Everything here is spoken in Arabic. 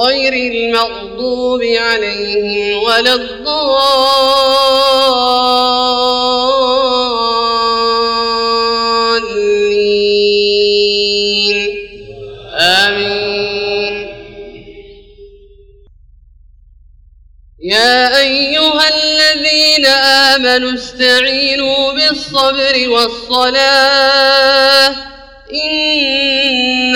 غير المغضوب عليهم ولا الضالين. آمين. يا أيها الذين آمنوا استعينوا بالصبر والصلاة. إن